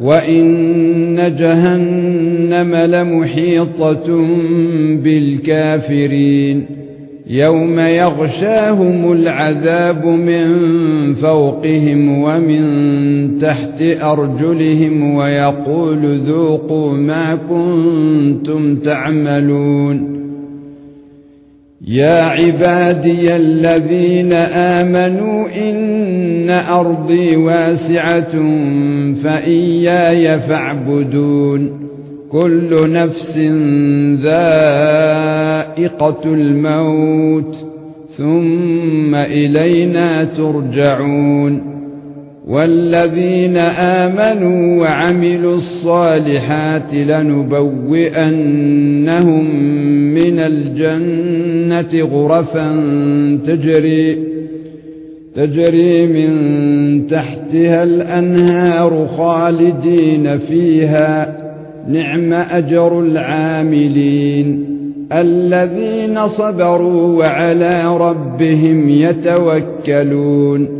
وان جهنم لمحيطه بالكافرين يوم يغشاهم العذاب من فوقهم ومن تحت ارجلهم ويقول ذوقوا ما كنتم تعملون يا عبادي الذين امنوا ان ارضي واسعه فاياي فاعبدون كل نفس ذائقه الموت ثم الينا ترجعون والذين آمنوا وعملوا الصالحات لنبوئنهم من الجنة غرفا تجري تجري من تحتها الأنهار خالدين فيها نعم أجر العاملين. الذين صبروا وعلى ربهم يتوكلون.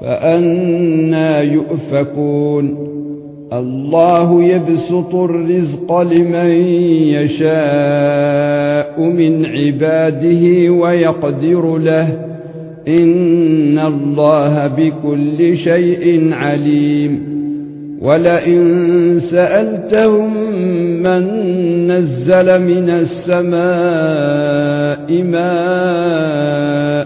فأنا يؤفكون. الله يبسط الرزق لمن يشاء من عباده ويقدر له. إن الله بكل شيء عليم. ولئن سألتهم من نزل من السماء ماء